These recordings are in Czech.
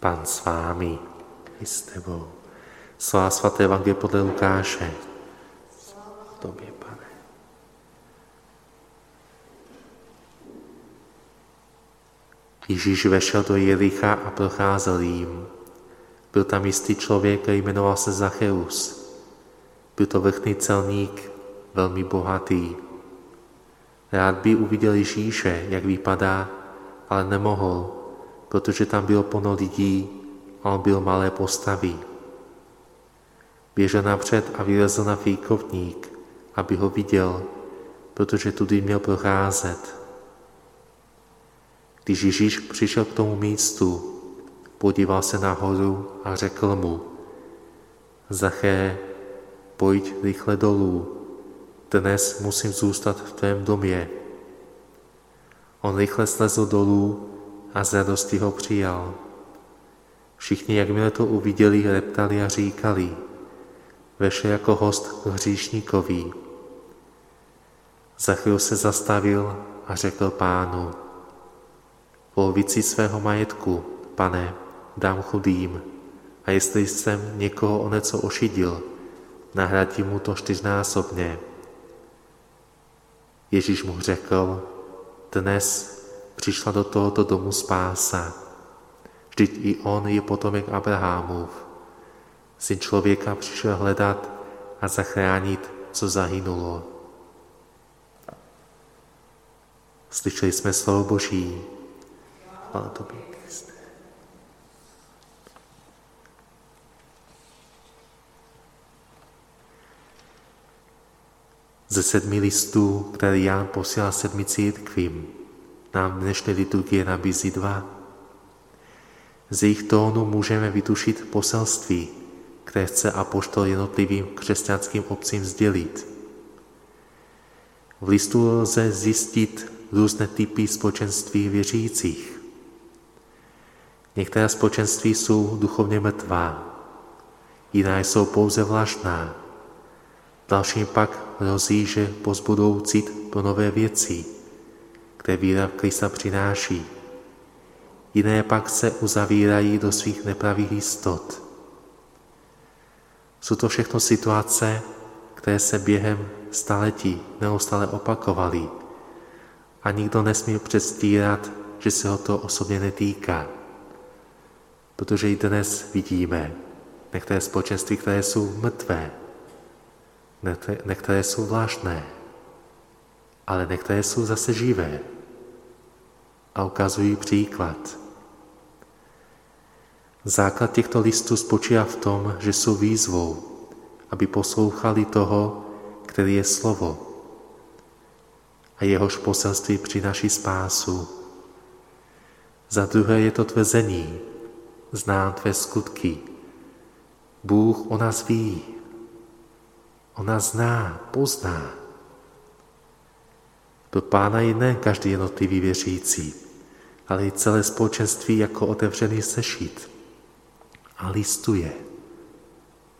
Pán s vámi i s tebou. Slova svaté Evangelie podle Lukáše. Tobě, pane. Ježíš vešel do Jericha a procházel jim. Byl tam jistý člověk, který jmenoval se Zacheus. Byl to vrchný celník, velmi bohatý. Rád by uviděl Ježíše, jak vypadá, ale nemohl, protože tam bylo plno lidí a on byl malé postavy. Běžel napřed a vylezl na fíkovník, aby ho viděl, protože tudy měl procházet. Když Ježíš přišel k tomu místu, podíval se nahoru a řekl mu, Zaché, pojď rychle dolů, dnes musím zůstat v tvém domě. On rychle slezl dolů a z radosti ho přijal. Všichni, jakmile to uviděli, reptali a říkali, vešel jako host k hříšníkovi. Za chvíli se zastavil a řekl pánu, polovici svého majetku, pane, dám chudým, a jestli jsem někoho o něco ošidil, nahradím mu to čtyřnásobně. Ježíš mu řekl, dnes přišla do tohoto domu spása. Vždyť i on je potomek Abrahamův. Syn člověka přišel hledat a zachránit, co zahynulo. Slyšeli jsme slovo Boží. Ale to by Ze sedmi listů, které Jan posílal sedmi církvím, nám dnešní liturgie nabízí dva. Z jejich tónu můžeme vytušit poselství, které chce apoštol jednotlivým křesťanským obcím sdělit. V listu lze zjistit různé typy společenství věřících. Některé společenství jsou duchovně mrtvá, jiná jsou pouze vlažná, dalším pak hrozí, že pozbudou cit pro nové věci, které víra v Krista přináší. Jiné pak se uzavírají do svých nepravých jistot. Jsou to všechno situace, které se během staletí neustále opakovaly a nikdo nesmí předstírat, že se ho to osobně netýká. Protože i dnes vidíme některé společenství, které jsou mrtvé, některé jsou vláštné, ale některé jsou zase živé a ukazují příklad. Základ těchto listů spočívá v tom, že jsou výzvou, aby poslouchali toho, který je slovo a jehož poselství přináší spásu. Za druhé je to tvrzení, znám tvé skutky. Bůh o nás ví, Ona zná, pozná. Do pána je ne každý jednotlivý věřící, ale i celé společenství jako otevřený sešit. A listuje,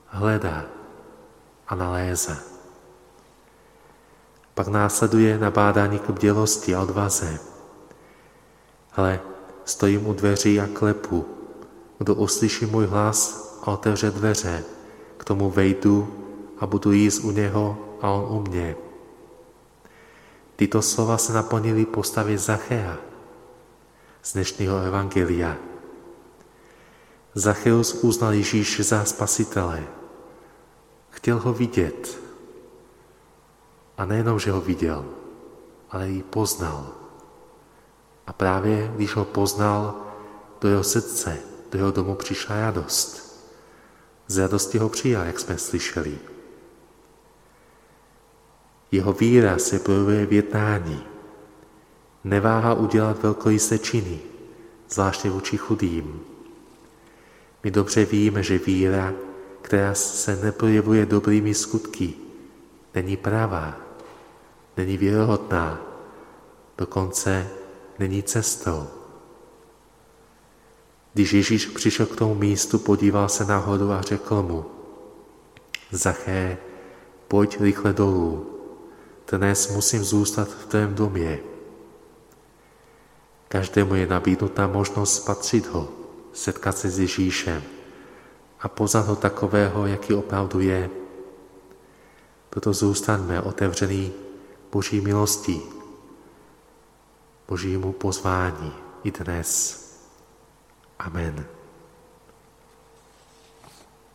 hledá a naléza. Pak následuje nabádání k bdělosti a odvaze. Ale stojím u dveří a klepu. Kdo uslyší můj hlas a otevře dveře, k tomu vejdu a budu jíst u něho a on u mě. Tyto slova se naplnily postavě Zachea z dnešního evangelia. Zacheus uznal Ježíše za spasitele. Chtěl ho vidět. A nejenom, že ho viděl, ale i poznal. A právě když ho poznal, do jeho srdce, do jeho domu přišla radost. Z radosti ho přijal, jak jsme slyšeli. Jeho víra se projevuje v jednání. Neváha udělat velkoryse činy, zvláště vůči chudým. My dobře víme, že víra, která se neprojevuje dobrými skutky, není pravá, není věrohodná, dokonce není cestou. Když Ježíš přišel k tomu místu, podíval se nahoru a řekl mu, Zaché, pojď rychle dolů, dnes musím zůstat v tvém domě. Každému je nabídnuta možnost spatřit ho, setkat se s Ježíšem a poznat ho takového, jaký opravdu je. Proto zůstaňme otevřený Boží milostí, Božímu pozvání i dnes. Amen.